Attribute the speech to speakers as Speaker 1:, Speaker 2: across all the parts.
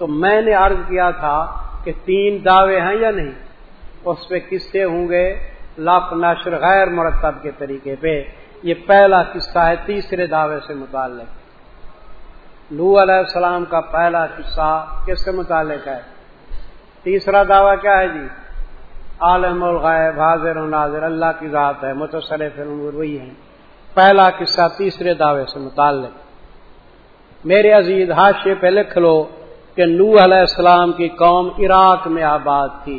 Speaker 1: تو میں نے عرض کیا تھا کہ تین دعوے ہیں یا نہیں؟ اس پہ قصے ہوں گے لاپ نشر غیر مرتب کے طریقے پہ۔ یہ پہلا قصہ ہے، تیسرے دعوے سے متعلق۔ لو علیہ السلام کا پہلا قصہ کس سے متعلق ہے؟ تیسرا دعویٰ کیا ہے جی؟ عالم الغیب، حاضر و ناظر، اللہ کی ذات ہے، متصرف وہی ہے پہلا قصہ تیسرے دعوے سے متعلق۔ میرے عزیز حاشے پہ لکھ لو۔ کہ نو علیہ السلام کی قوم عراق میں آباد تھی۔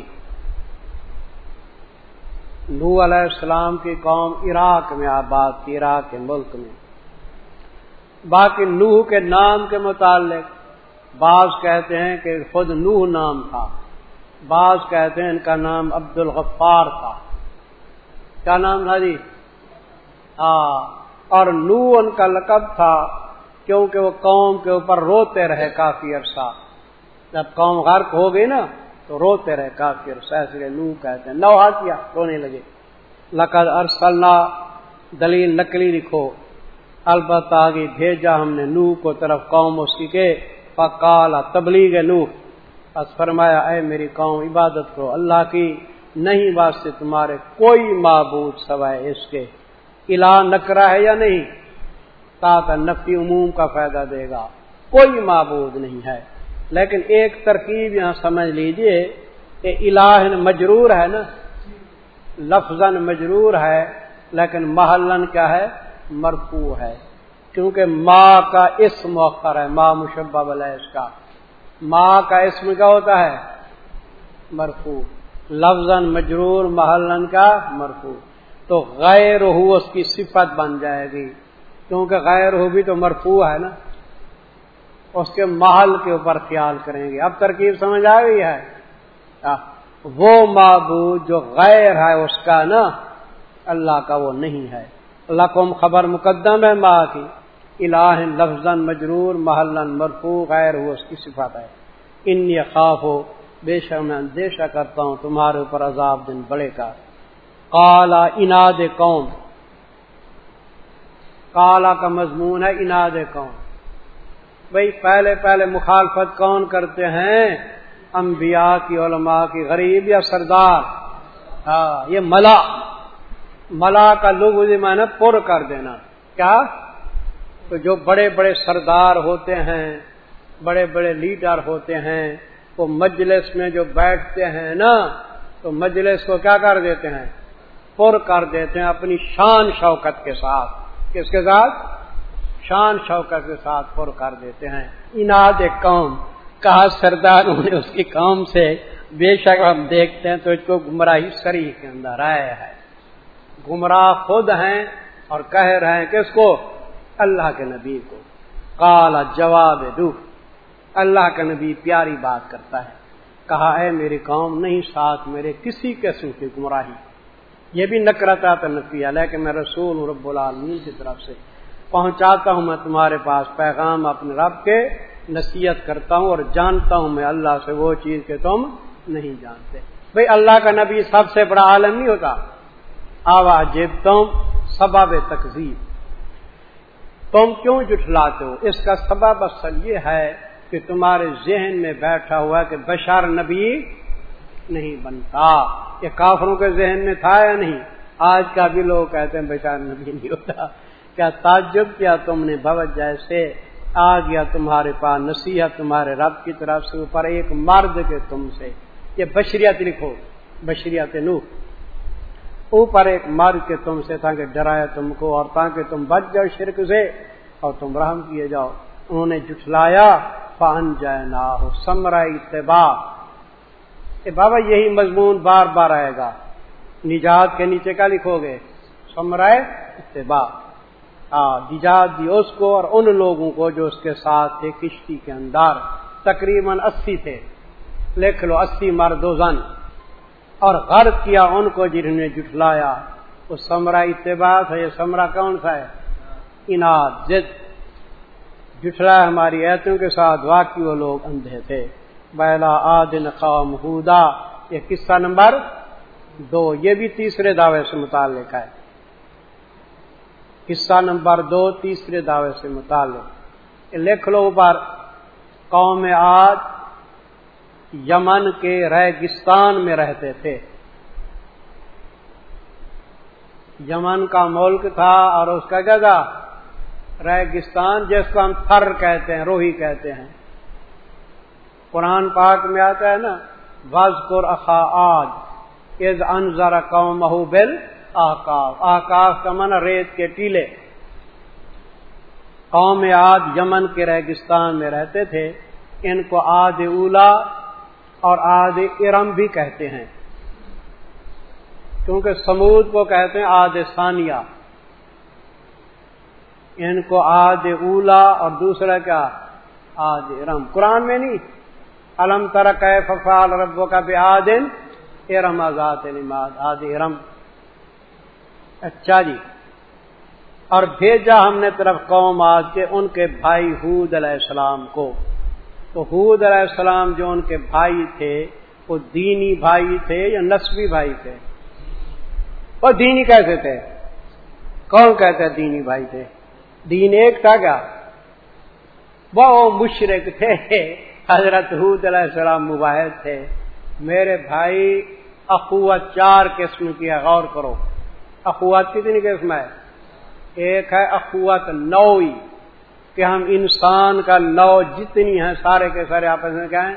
Speaker 1: نو علیہ السلام کی قوم عراق میں آباد تھی، عراق کے ملک میں۔ باقی نوح کے نام کے متعلق بعض کہتے ہیں کہ خود نوح نام تھا، بعض کہتے ہیں ان کا نام عبد الغفار تھا۔ کیا نام تھا جی؟ ہاں اور نو ان کا لقب تھا کیونکہ وہ قوم کے اوپر روتے رہے کافی عرصہ۔ جب قوم غرق ہو گئی نا، تو روتے رہے کافی عرصہ ایسے نو کہتے ہیں نو کیا، رونے لگے۔ لقد ارسلنا دلیل نکلی لکھو۔ البتہ آگے بھیجا ہم نے نو کو طرف قوم اس کی کے پکالا تبلیغ نو۔ بس فرمایا، اے میری قوم، عبادت کرو۔ اللہ کی نہیں واسطے تمہارے کوئی معبود سوائے اس کے۔ الہ نکرا ہے یا نہیں؟ تاکہ نفی عموم کا فائدہ دے گا۔ کوئی معبود نہیں ہے۔ لیکن ایک ترکیب یہاں سمجھ لیجیے کہ الہ مجرور ہے نا لفظ مجرور ہے، لیکن محلن کیا ہے؟ مرفو ہے۔ کیونکہ ماں کا اسم موخر ہے ماں مشبہ بلا اس کا۔ ماں کا اسم کیا ہوتا ہے؟ مرفو لفظ مجرور محلن کا مرفو تو غیر ہو اس کی صفت بن جائے گی۔ کیونکہ غیر ہو بھی تو مرفو ہے نا۔ اس کے محل کے اوپر خیال کریں گے۔ اب ترکیب سمجھ آ گئی ہے۔ وہ معبود جو غیر ہے، اس کا نا اللہ کا وہ نہیں ہے۔ اللہ کو خبر مقدم ہے ماں کی۔ الہ لفظ مجرور محلن مرفو غیر ہو، اس کی صفات ہے۔ ان خواب ہو بے شک میں اندیشہ کرتا ہوں تمہارے اوپر عذاب دن بڑے کا۔ کالا اناد قوم۔ کالا کا مضمون ہے اناد قوم۔ بھائی پہلے پہلے مخالفت کون کرتے ہیں؟ انبیاء کی، علماء کی، غریب یا سردار؟ ہاں یہ ملا۔ ملا کا لوگ میں نے پر کر دینا۔ کیا؟ تو جو بڑے بڑے سردار ہوتے ہیں، بڑے بڑے لیڈر ہوتے ہیں، وہ مجلس میں جو بیٹھتے ہیں نا، تو مجلس کو کیا کر دیتے ہیں؟ پر کر دیتے ہیں اپنی شان شوکت کے ساتھ۔ کس کے ساتھ؟ شان شوکت کے ساتھ پر کر دیتے ہیں۔ اناد قوم، کہا سرداروں نے اس کی قوم سے، بے شک ہم دیکھتے ہیں تو اس کو گمراہی سری کے اندر آیا ہے۔ گمراہ خود ہیں اور کہہ رہے ہیں کس کو اللہ کے نبی کو۔ کالا جواب دو۔ اللہ کا نبی پیاری بات کرتا ہے۔ کہا، اے میری قوم، نہیں ساتھ میرے کسی قسم کی گمراہی۔ یہ بھی نکرتا تو نفیہ لیکن میں رسول رب العالمین کی طرف سے پہنچاتا ہوں میں تمہارے پاس، پیغام اپنے رب کے نصیحت کرتا ہوں اور جانتا ہوں میں اللہ سے وہ چیز کہ تم نہیں جانتے۔ بھئی اللہ کا نبی سب سے بڑا عالم نہیں ہوتا۔ آوا تم سباب تقزیب تم کیوں جٹلاتے ہو؟ اس کا سبب اصل یہ ہے کہ تمہارے ذہن میں بیٹھا ہوا کہ بشار نبی نہیں بنتا۔ یہ کافروں کے ذہن میں تھا یا نہیں؟ آج کا بھی لوگ کہتے ہیں بشار نبی نہیں ہوتا۔ کیا تعجب کیا تم نے بوت جیسے؟ آ گیا تمہارے پاس نصیحت، تمہارے رب کی طرف سے اوپر ایک مرد کے تم سے۔ یہ بشریت لکھو، بشریت نو اوپر ایک مرد کے تم سے تھا کہ ڈرایا تم کو اور تاکہ تم بچ جاؤ شرک سے اور تم رحم کیے جاؤ۔ انہوں نے جٹلایا پان جائے نہ ہو سمرا اتباع بابا، یہی مضمون بار بار آئے گا۔ نجات کے نیچے کا لکھو گے؟ سمرائے اتباع نجات دی اس کو اور ان لوگوں کو جو اس کے ساتھ تھے، کشتی کے اندر تقریباً اسی تھے۔ لکھ لو، اسی مرد و زن۔ اور غرق کیا ان کو جنہوں نے جٹلایا وہ سمرا اتباع ہے یہ سمرا کون سا ہے؟ اناد، جد۔ جٹلا ہماری ایتوں کے ساتھ واقعی وہ لوگ اندھے تھے۔ بیلا آدن قوم ہودا۔ یہ قصہ نمبر دو۔ یہ بھی تیسرے دعوے سے متعلق ہے۔ قصہ نمبر دو، تیسرے دعوے سے متعلق۔ لکھ لو اوپر۔ قوم آج یمن کے ریگستان میں رہتے تھے۔ یمن کا ملک تھا اور اس کا جگہ۔ ریگستان جس کو ہم تھر کہتے ہیں، روہی کہتے ہیں۔ قرآن پاک میں آتا ہے نا وزقر اخا آج از انزر قوم بل آکاف۔ آکاف کا من ریت کے ٹیلے۔ قوم آد یمن کے ریگستان میں رہتے تھے۔ ان کو آد اولا اور آد ارم بھی کہتے ہیں۔ کیونکہ سمود کو کہتے ہیں آد ثانیہ۔ ان کو آد اولا اور دوسرا کیا؟ آد ارم۔ قرآن میں نہیں۔ الم ترک ففال ربو کا بھی آدن ارم آزاد نماد آد ارم۔ اچھا جی۔ اور بھیجا ہم نے طرف قوم آج کے ان کے بھائی حود علیہ السلام کو۔ تو حود علیہ السلام جو ان کے بھائی تھے، وہ دینی بھائی تھے یا نسبی بھائی تھے؟ وہ دینی کیسے تھے؟ کون کہتے دینی بھائی تھے؟ دین ایک تھا کیا؟ وہ مشرق تھے۔ حضرت حود علیہ السلام مباحد تھے۔ میرے بھائی اخوت چار قسم کی غور کرو۔ اخوات کتنی قسم ہے ایک ہے اخوت نوئی کہ ہم انسان کا نو جتنی ہیں، سارے کے سارے آپس میں کیا ہیں؟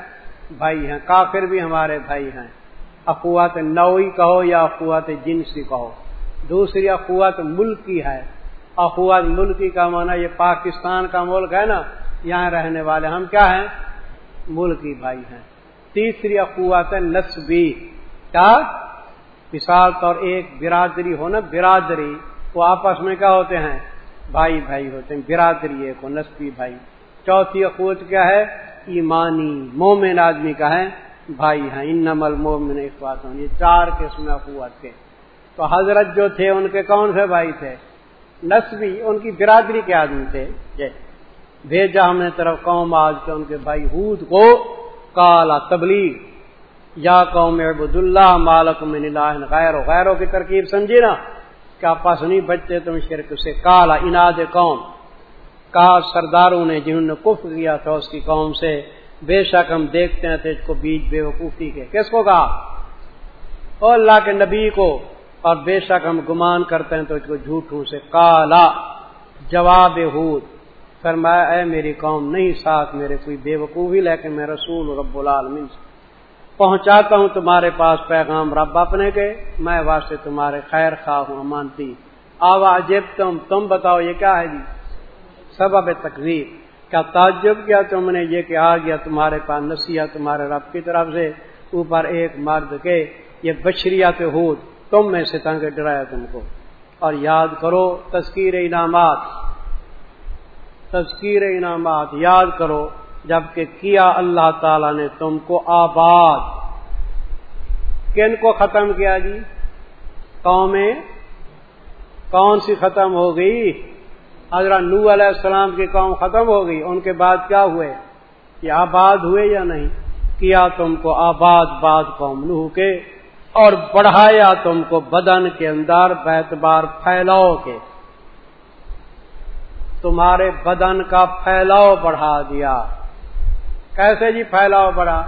Speaker 1: بھائی ہیں، کافر بھی ہمارے بھائی ہیں۔ اخوات نوئی کہو یا اخوات جنسی کہو۔ دوسری اخوات ملکی ہے۔ اخوات ملکی کا معنی یہ پاکستان کا ملک ہے نا، یہاں رہنے والے ہم کیا ہیں؟ ملکی بھائی ہیں۔ تیسری اخوات نسبی کیا مثال طور ایک برادری ہو نا، برادری، وہ آپس میں کیا ہوتے ہیں؟ بھائی بھائی ہوتے ہیں، برادری ایک ہو، نسبی بھائی۔ چوتھی اخوت کیا ہے؟ ایمانی، مومن آدمی کا ہے، بھائی ہیں۔ ان نمل مومن اخوات ہوں یہ چار قسم اخوت کے تو حضرت جو تھے، ان کے کون سے بھائی تھے؟ نسبی، ان کی برادری کے آدمی تھے۔ جی۔ بھیجا ہم نے طرف قوم، آج کے ان کے بھائی حود کو کالا تبلیغ۔ یا قوم عبد اللہ مالک من اللہ غیر و غیروں کی ترکیب سمجھی نا کیا پاس نہیں بچتے تم شرک سے کالا اناد قوم. کہا سرداروں نے جنہوں نے کف کیا تھا اس کی قوم سے، بے شک ہم دیکھتے ہیں کو بیچ بے وقوفی کے. کس کو کہا؟ او اللہ کے نبی کو. اور بے شک ہم گمان کرتے ہیں تو اس کو جھوٹوں سے کالا. جواب ہود. فرمایا، اے میری قوم، نہیں ساتھ میرے کوئی بے وقوفی، لیکن میں رسول رب العالمین سے پہنچاتا ہوں، تمہارے پاس پیغام رب اپنے کے، میں واسطے تمہارے خیر خواہ ہوں مانتی آوا جب تم تم بتاؤ، یہ کیا ہے جی؟ سبب تقریب کیا تعجب کیا تم نے؟ یہ کہ آ گیا تمہارے پاس نسیح تمہارے رب کی طرف سے اوپر ایک مرد کے، یہ بشریات ہو تم میں سے تنگ ڈرایا تم کو۔ اور یاد کرو تذکیر انعامات۔ تذکیر انعامات، یاد کرو۔ جبکہ کیا اللہ تعالی نے تم کو آباد؟ کن کو ختم کیا جی؟ قومیں؟ کون سی ختم ہو گئی؟ حضرت نو علیہ السلام کی قوم ختم ہو گئی، ان کے بعد کیا ہوئے؟ یہ آباد ہوئے یا نہیں؟ کیا تم کو آباد باد قوم نو کے؟ اور بڑھایا تم کو بدن کے اندر بیتبار پھیلاؤ کے۔ تمہارے بدن کا پھیلاؤ بڑھا دیا۔ کیسے جی پھیلاؤ بڑا؟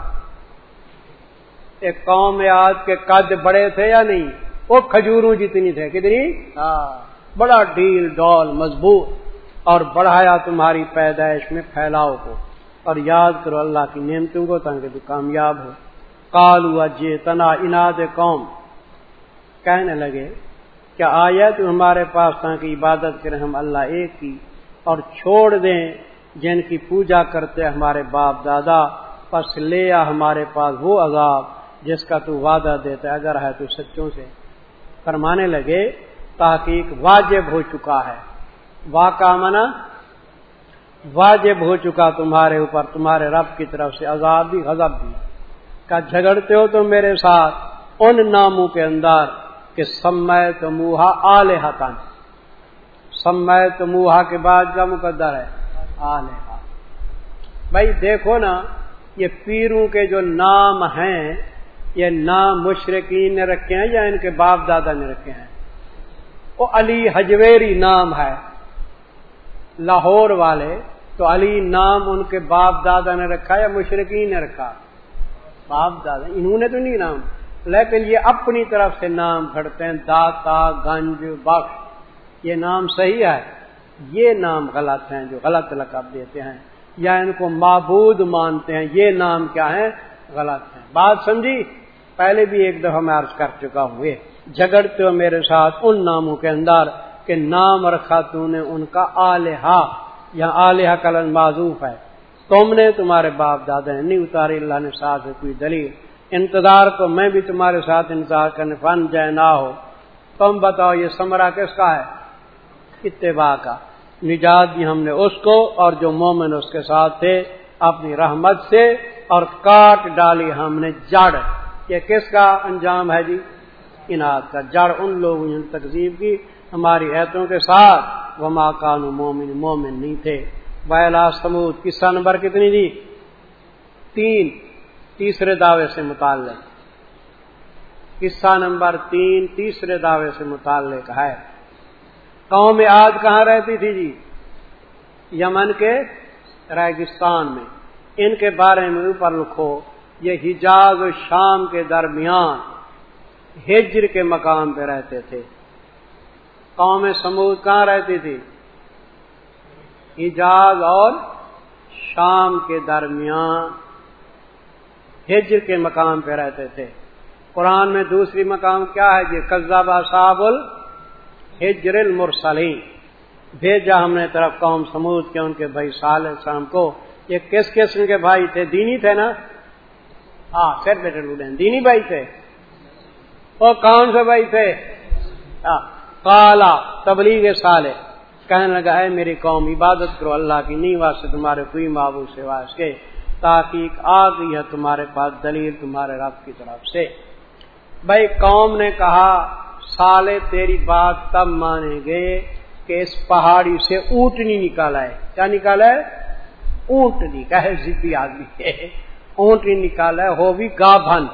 Speaker 1: ایک قوم آج کے قد بڑے تھے یا نہیں؟ وہ کھجوروں جتنی تھے کتنی؟ ہاں۔ بڑا ڈیل ڈول مضبوط۔ اور بڑھایا تمہاری پیدائش میں پھیلاؤ کو۔ اور یاد کرو اللہ کی نعمتوں کو تاکہ تو کامیاب ہو۔ کالو اجے تنا اناد قوم۔ کہنے لگے کیا آیا تو ہمارے پاس تاکہ عبادت کریں ہم اللہ ایک کی اور چھوڑ دیں؟ جن کی پوجا کرتے ہمارے باپ دادا، پس لیا ہمارے پاس وہ عذاب جس کا تو وعدہ دیتا اگر ہے تو سچوں سے۔ فرمانے لگے، تحقیق واجب ہو چکا ہے۔ واقع منا واجب ہو چکا تمہارے اوپر، تمہارے رب کی طرف سے عذاب بھی، غضب بھی۔ کا جھگڑتے ہو تم میرے ساتھ، ان ناموں کے اندر کہ سمے تو موہا آلے ہتن سمے تو موہا کے بعد کا مقدر ہے۔ بھائی دیکھو نا، یہ پیروں کے جو نام ہیں، یہ نام مشرقین نے رکھے ہیں یا ان کے باپ دادا نے رکھے ہیں؟ وہ علی حجویری نام ہے۔ لاہور والے تو علی نام ان کے باپ دادا نے رکھا یا مشرقین نے رکھا؟ باپ دادا، انہوں نے تو نہیں نام۔ لیکن یہ اپنی طرف سے نام کھڑتے ہیں، داتا، گنج بخش یہ نام صحیح ہے۔ یہ نام غلط ہیں جو غلط لقب دیتے ہیں یا ان کو معبود مانتے ہیں، یہ نام کیا ہے غلط ہے بات سمجھی؟ پہلے بھی ایک دفعہ میں عرض کر چکا ہوں جھگڑتے ہو میرے ساتھ ان ناموں کے اندر کہ نام رکھا تو نے ان کا آلیہ، یا آلیہ کلن معذوف ہے۔ تم نے تمہارے باپ دادا نے نہیں اتاری، اللہ نے ساتھ کوئی دلیل۔ انتظار کو میں بھی تمہارے ساتھ انتظار کرنے، فن جائے نہ ہو۔ تم بتاؤ یہ سمرا کس کا ہے؟ اتباع کا۔ نجات دی ہم نے اس کو اور جو مومن اس کے ساتھ تھے، اپنی رحمت سے اور کاٹ ڈالی ہم نے جڑ۔ یہ کس کا انجام ہے جی؟ انعد کا۔ جڑ ان لوگوں نے تقزیب کی۔ ہماری ایتوں کے ساتھ وہ ماں کانو مومن مومن نہیں تھے۔ ویلا سمود قصہ نمبر کتنی جی تین۔ تیسرے دعوے سے متعلق۔ قصہ نمبر تین تیسرے دعوے سے متعلق ہے۔ قوم آج کہاں رہتی تھی جی؟ یمن کے ریگستان میں۔ ان کے بارے میں اوپر لکھو، یہ حجاز و شام کے درمیان ہجر کے مقام پہ رہتے تھے۔ قوم سمود کہاں رہتی تھی؟ حجاز اور شام کے درمیان ہجر کے مقام پہ رہتے تھے۔ قرآن میں دوسری مقام کیا ہے؟ جی قزابہ صاحب ال ہجر المرسلین۔ بھیجا ہم نے طرف قوم سمود کے ان کے بھائی سال شام کو۔ یہ کس قسم کے بھائی تھے؟ دینی تھے نا؟ ہاں پھر بیٹے لوڈے دینی بھائی تھے۔ وہ کون سے بھائی تھے؟ کالا تبلیغ سالے کہنے لگا ہے میری قوم، عبادت کرو اللہ کی نہیں واسطے تمہارے کوئی معبو سے واسطے تاکہ آ گئی ہے تمہارے پاس، دلیل تمہارے رب کی طرف سے۔ بھائی، قوم نے کہا سالے تیری بات تب مانے گے کہ اس پہاڑی سے اونٹنی نکالا ہے کیا نکالا ہے اونٹنی کہ ضدی آدمی ہے اونٹنی نکالا ہے ہو بھی گابھن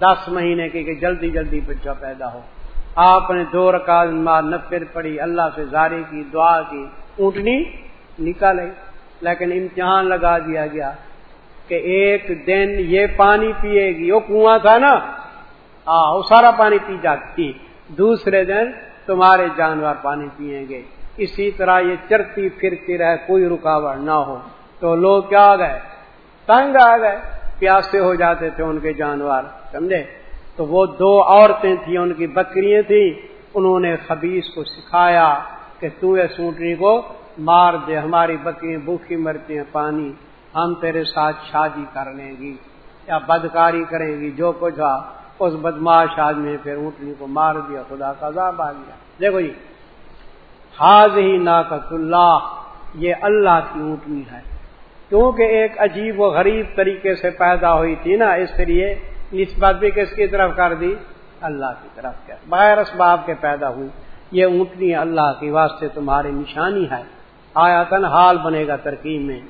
Speaker 1: دس مہینے کی کہ جلدی جلدی بچہ پیدا ہو آپ نے دو رکعت مار نفر پڑی اللہ سے زاری کی دعا کی اونٹنی نکالے لیکن امتحان لگا دیا گیا کہ ایک دن یہ پانی پیے گی وہ کنواں تھا نا ہاں وہ سارا پانی پی جاتی دوسرے دن تمہارے جانور پانی پیئیں گے۔ اسی طرح یہ چرتی پھرتی رہے، کوئی رکاوٹ نہ ہو۔ تو لوگ کیا آ گئے؟ تنگ آ گئے، پیاسے ہو جاتے تھے ان کے جانور، سمجھے؟ تو وہ دو عورتیں تھیں، ان کی بکریاں تھیں۔ انہوں نے خبیص کو سکھایا کہ تو یہ سونٹنی کو مار دے، ہماری بکریاں بھوکھی مرتی ہیں، پانی ہم تیرے ساتھ شادی کر لیں گی، یا بدکاری کریں گی، جو کچھ اس بدماش آدمی نے پھر اونٹنی کو مار دیا، خدا کا عذاب آ گیا۔ دیکھو جی حاض ہی ناقت اللہ، یہ اللہ کی اونٹنی ہے۔ کیونکہ ایک عجیب و غریب طریقے سے پیدا ہوئی تھی نا، اس لیے نسبت بھی کس کی طرف کر دی؟ اللہ کی طرف کر۔ بغیر اسباب کے پیدا ہوئی۔ یہ اونٹنی اللہ کی واسطے تمہاری نشانی ہے۔ آیا تن حال بنے گا ترکیب میں۔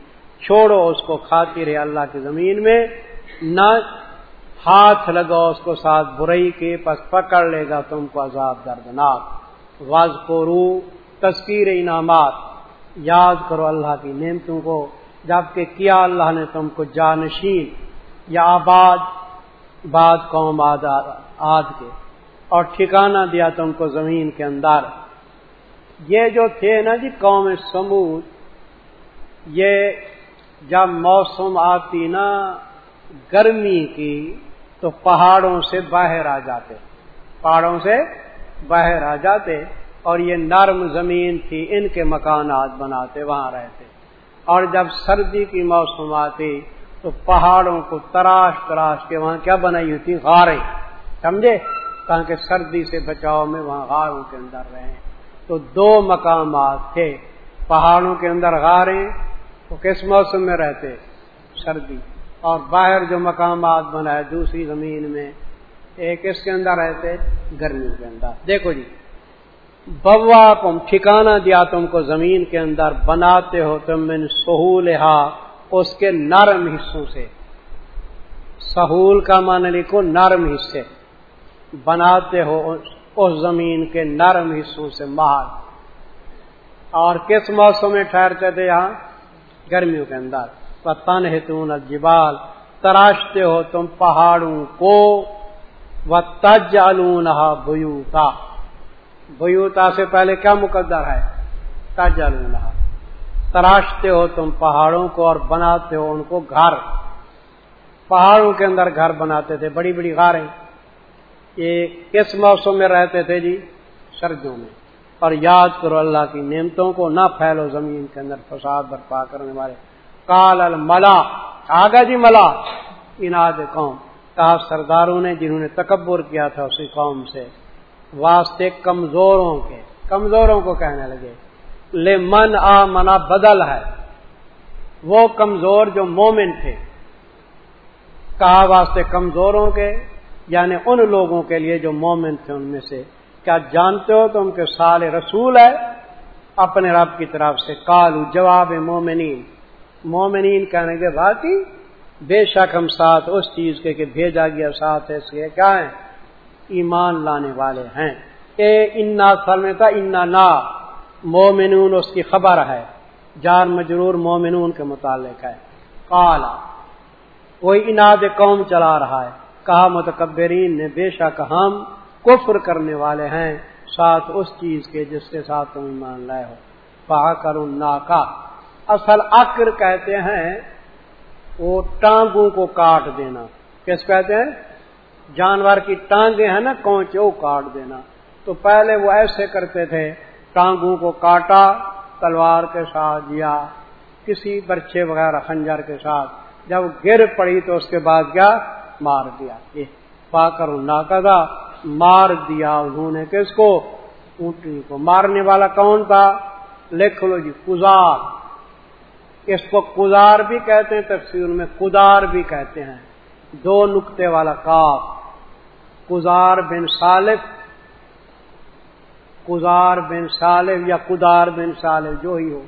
Speaker 1: چھوڑو اس کو کھاتی رہے اللہ کی زمین میں، نہ ہاتھ لگاؤ اس کو ساتھ برائی کے پس پکڑ لے گا، تم کو عذاب دردناک۔ واز کو رو تذکیر انعامات۔ یاد کرو اللہ کی نعمتوں کو، جبکہ کیا اللہ نے تم کو جانشین یا آباد باد قوم آد کے۔ اور ٹھکانہ دیا تم کو زمین کے اندر۔ یہ جو تھے نا جی قوم سمود، یہ جب موسم آتی نا، گرمی کی تو پہاڑوں سے باہر آ جاتے پہاڑوں سے باہر آ جاتے اور یہ نرم زمین تھی، ان کے مکانات بناتے، وہاں رہتے۔ اور جب سردی کی موسم آتی تو پہاڑوں کو تراش تراش کے وہاں کیا بنائی ہوئی تھی؟ غاریں۔ سمجھے؟ تاکہ سردی سے بچاؤ میں وہاں غاروں کے اندر رہیں۔ تو دو مقامات تھے۔ پہاڑوں کے اندر غاریں وہ کس موسم میں رہتے؟ سردی۔ اور باہر جو مقامات بنائے دوسری زمین میں، ایک اس کے اندر رہتے گرمیوں کے اندر۔ دیکھو جی بوا تم ٹھکانا دیا تم کو زمین کے اندر، بناتے ہو تم من سہول اس کے نرم حصوں سے۔ سہول کا مان لکھو، نرم حصے۔ بناتے ہو اس زمین کے نرم حصوں سے مال اور کس موسم میں ٹھہرتے تھے یہاں؟ گرمیوں کے اندر۔ تن ہتون الجبال تراشتے ہو تم پہاڑوں کو و تج الونہ بوتا بوتا سے پہلے کیا مقدر ہے؟ تج الونہ تراشتے ہو تم پہاڑوں کو اور بناتے ہو ان کو گھر۔ پہاڑوں کے اندر گھر بناتے تھے، بڑی بڑی غاریں۔ یہ کس موسم میں رہتے تھے جی؟ سردیوں میں۔ اور یاد کرو اللہ کی نعمتوں کو نہ پھیلو زمین کے اندر، فساد برپا کرنے والے۔ کال الملا، آگا جی ملا اناد قوم۔ کہا سرداروں نے جنہوں نے تکبر کیا تھا اسی قوم سے، واسطے کمزوروں کے، کمزوروں کو کہنے لگے۔ لے من آ منا بدل ہے۔ وہ کمزور جو مومن تھے۔ کہا واسطے کمزوروں کے یعنی ان لوگوں کے لیے جو مومن تھے ان میں سے۔ کیا جانتے ہو تم کہ سال رسول ہے؟ اپنے رب کی طرف سے کالو جواب مومنین۔ مومنین کہنے کے باقی بے شک ہم ساتھ اس چیز کے کہ بھیجا گیا ساتھ اس کے کیا ہیں؟ ایمان لانے والے ہیں۔ اے انا میں تھا انا نا مومنون اس کی خبر ہے۔ جار مجرور مومنون کے متعلق ہے۔ کالا کوئی اناد قوم چلا رہا ہے۔ کہا، متکبرین نے بے شک ہم کفر کرنے والے ہیں۔ ساتھ اس چیز کے جس کے ساتھ تم ایمان لائے ہو۔ پا کر کا اصل اکر کہتے ہیں، وہ ٹانگوں کو کاٹ دینا۔ کس کہتے ہیں؟ جانور کی ٹانگیں ہیں نا، کونچے، وہ کاٹ دینا۔ تو پہلے وہ ایسے کرتے تھے، ٹانگوں کو کاٹا، تلوار کے ساتھ یا کسی برچے وغیرہ خنجر کے ساتھ۔ جب گر پڑی تو اس کے بعد کیا؟ مار دیا۔ یہ پا کر ناکدا مار دیا انہوں نے۔ کس کو؟ اونٹنی کو۔ مارنے والا کون تھا؟ لکھ لو جی کزار اس کو کزار بھی کہتے ہیں، تفسیر میں کدار بھی کہتے ہیں۔ دو نقطے والا کاف کزار بن صالف کزار بن صالف یا کدار بن صالف جو ہی ہو۔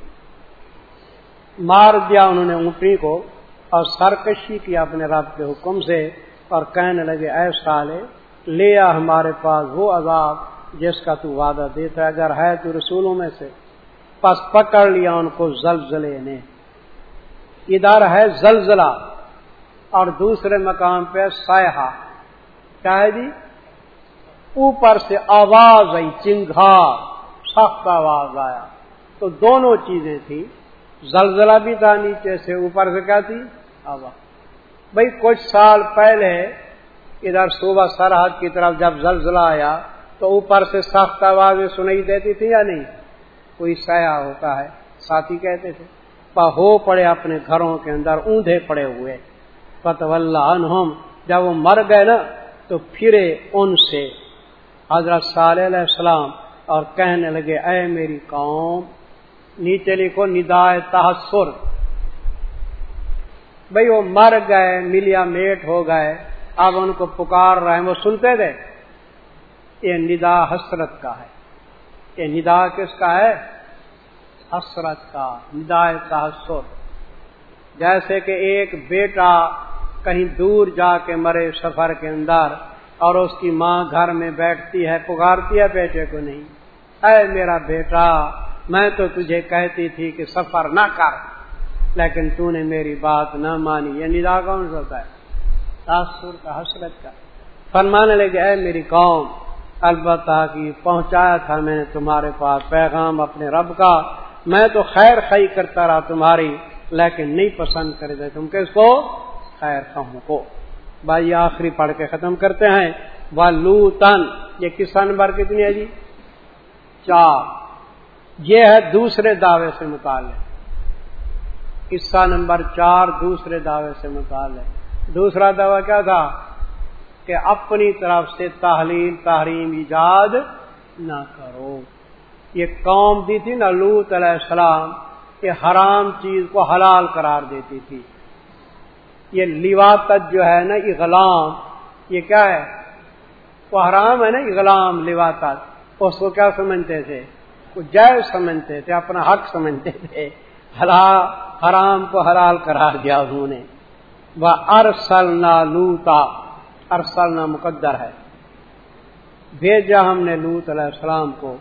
Speaker 1: مار دیا انہوں نے اونٹنی کو اور سرکشی کی اپنے رب کے حکم سے اور کہنے لگے، اے سالے لیا ہمارے پاس وہ عذاب جس کا تو وعدہ دیتا ہے۔ اگر ہے تو رسولوں میں سے، پس پکڑ لیا ان کو زلزلے نے۔ ادھر ہے زلزلہ اور دوسرے مقام پہ سیاح کیا ہے جی؟ اوپر سے آواز آئی چنگھا سخت آواز آیا۔ تو دونوں چیزیں تھیں۔ زلزلہ بھی تھا نیچے سے، اوپر سے کیا تھی؟ آواز۔ بھائی کچھ سال پہلے ادھر صوبہ سرحد کی طرف جب زلزلہ آیا تو اوپر سے سخت آوازیں سنائی دیتی تھی یا نہیں؟ کوئی سایہ ہوتا ہے، ساتھی کہتے تھے۔ ہو پڑے اپنے گھروں کے اندر، اوندھے پڑے ہوئے۔ پت عنہم۔ جب وہ مر گئے نا، تو پھرے ان سے۔ حضرت صالح علیہ السلام اور کہنے لگے، اے میری قوم، نیچے لکھو، ندائے تحسر۔ بھئی وہ مر گئے، ملیا میٹ ہو گئے۔ اب ان کو پکار رہے ہیں۔ وہ سنتے تھے، یہ ندا حسرت کا ہے۔ یہ ندا کس کا ہے؟ حسرت کا ندا تحسر جیسے کہ ایک بیٹا کہیں دور جا کے مرے سفر کے اندر اور اس کی ماں گھر میں بیٹھتی ہے، پکارتی ہے، بیٹے کو نہیں۔ اے میرا بیٹا، میں تو تجھے کہتی تھی کہ سفر نہ کر، لیکن تو نے میری بات نہ مانی۔ یعنی یہ ندا کون سا ہوتا ہے۔ تاثر کا، حسرت کا۔ فرمانے لگے، اے میری قوم، البتہ کی پہنچایا تھا میں نے تمہارے پاس پیغام اپنے رب کا میں تو خیر خی کرتا رہا تمہاری، لیکن نہیں پسند کرے تھے تم کس کو خیر خواہوں کو۔ بھائی آخری پڑھ کے ختم کرتے ہیں۔ وہ لو تن یہ کس نمبر کتنی ہے جی؟ چار۔ یہ ہے دوسرے دعوے سے متعلق۔ قصہ نمبر چار دوسرے دعوے سے متعلق۔ دوسرا دعویٰ کیا تھا؟ کہ اپنی طرف سے تحلیل، تحریم ایجاد نہ کرو۔ یہ قوم دی تھی نا لوت علیہ السلام کہ حرام چیز کو حلال قرار دیتی تھی۔ یہ لیواتت جو ہے نا، اغلام، یہ کیا ہے؟ وہ حرام ہے نا، اغلام لیواتت اس کو کیا سمجھتے تھے؟ وہ جائز سمجھتے تھے، اپنا حق سمجھتے تھے۔ حرام کو حلال قرار دیا انہوں نے۔ وہ ارسلنا لوتا ارسلنا مقدر ہے۔ بھیجا ہم نے لوت علیہ السلام کو۔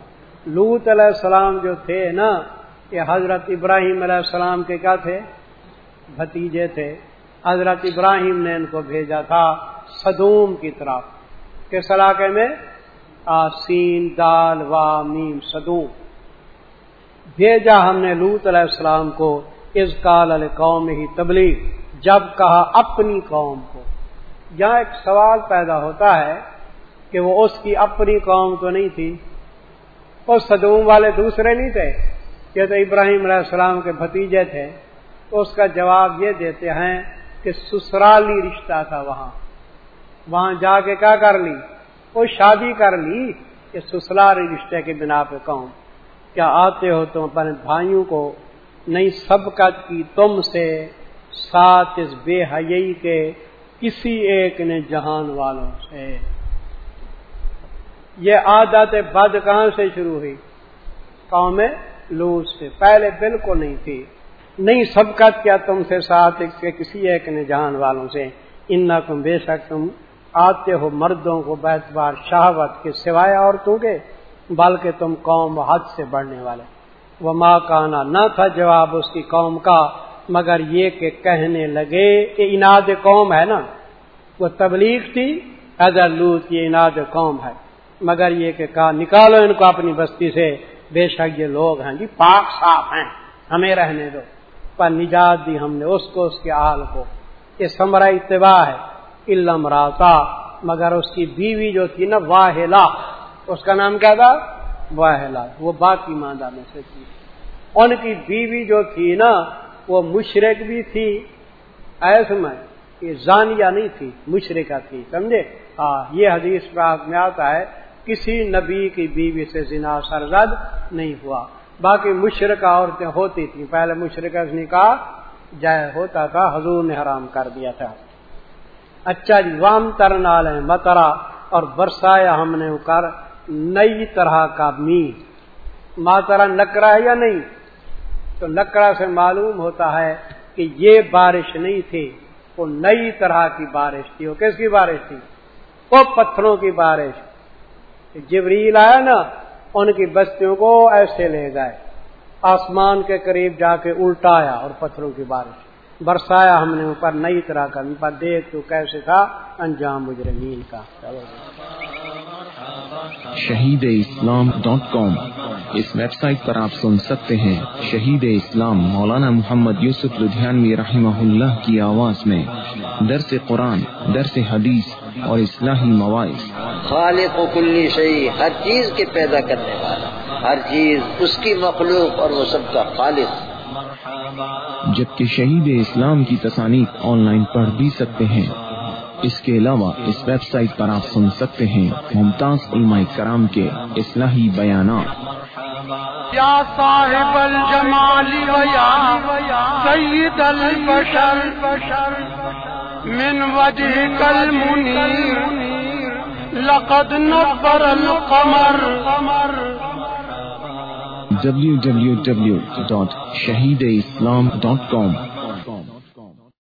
Speaker 1: لوت علیہ السلام جو تھے نا، یہ حضرت ابراہیم علیہ السلام کے کیا تھے؟ بھتیجے تھے۔ حضرت ابراہیم نے ان کو بھیجا تھا صدوم کی طرف۔ کس علاقے میں؟ آسین، دال میم، صدوم۔ بھیجا ہم نے لوت علیہ السلام کو اس کال علیہ قوم ہی تبلیغ، جب کہا اپنی قوم کو۔ یہاں ایک سوال پیدا ہوتا ہے کہ وہ اس کی اپنی قوم تو نہیں تھی؟ وہ صدوم والے دوسرے نہیں تھے۔ یہ تو ابراہیم علیہ السلام کے بھتیجے تھے۔ تو اس کا جواب یہ دیتے ہیں کہ سسرالی رشتہ تھا وہاں۔ وہاں جا کے کیا کر لی؟ وہ شادی کر لی کہ سسرالی رشتے کے بنا پہ کہوں۔ کیا آتے ہو تم اپنے بھائیوں کو؟ نہیں سبقت کی تم سے۔ ساتھ اس بے حیئی کے کسی ایک نے جہان والوں سے۔ یہ عادت بد کہاں سے شروع ہوئی۔ قوم لوس سے پہلے بالکل نہیں تھی۔ نہیں سبقت کیا تم سے ساتھ کسی ایک نے جہان والوں سے۔ ان تم بے شک تم آتے ہو مردوں کو بیت بار شہوت کے سوائے عورتوں کے، بلکہ تم قوم حد سے بڑھنے والے۔ وہ ماں کانا، نہ تھا جواب اس کی قوم کا، مگر یہ کہ کہنے لگے کہ اناد قوم ہے نا۔ وہ تبلیغ تھی حضر لوت یہ اناد قوم ہے۔ مگر یہ کہ کہا نکالو ان کو اپنی بستی سے۔ بے شک یہ لوگ ہیں جی پاک صاف ہیں۔ ہمیں رہنے دو۔ پر نجات دی ہم نے اس کو، اس کے آل کو۔ یہ سمرا اتباع ہے۔ علم راتا مگر اس کی بیوی جو تھی نا، واہلا۔ اس کا نام کیا تھا؟ واہلا۔ وہ باقی ماندہ میں سے تھی۔ ان کی بیوی جو تھی نا، وہ مشرق بھی تھی۔ ایسے میں یہ زانیہ نہیں تھی مشرقہ تھی، سمجھے؟ ہاں یہ حدیث پاک میں آتا ہے۔ کسی نبی کی بیوی سے زنا سرزد نہیں ہوا۔ باقی مشرقہ عورتیں ہوتی تھیں۔ پہلے مشرقہ نکاح جائے ہوتا تھا، حضور نے حرام کر دیا تھا۔ اچھا جی وام تر نال مترا اور برسایا ہم نے کر نئی طرح کا می ماترا نکرا ہے یا نہیں؟ تو لکڑا سے معلوم ہوتا ہے کہ یہ بارش نہیں تھی۔ وہ نئی طرح کی بارش تھی۔ وہ کس کی بارش تھی؟ وہ پتھروں کی بارش۔ جبریل آیا نا، ان کی بستیوں کو ایسے لے گئے آسمان کے قریب جا کے الٹایا اور پتھروں کی بارش۔ برسایا ہم نے اوپر، نئی طرح کا۔ پر دیکھ تو کیسے تھا؟ انجام مجرمین کا۔
Speaker 2: Shaheed Islam dot com. اس ویب سائٹ پر آپ سن سکتے ہیں شہید اسلام مولانا محمد یوسف لدھیانوی رحمہ اللہ کی آواز میں۔ درس قرآن، درس حدیث اور اصلاحی مواعث
Speaker 3: خالق و کلی شہی ہر چیز کے پیدا کرنے والا۔ ہر چیز اس کی مخلوق اور وہ سب کا خالق۔
Speaker 2: جبکہ شہید اسلام کی تصانیف آن لائن پڑھ بھی سکتے ہیں۔ اس کے علاوہ اس ویب سائٹ پر آپ سن سکتے ہیں ممتاز علماء کرام کے اصلاحی بیانات۔
Speaker 4: یا صاحب الجمال سید البشر۔ من وجہ کل منیر لقد نبر القمر۔
Speaker 2: www.shahideislam.com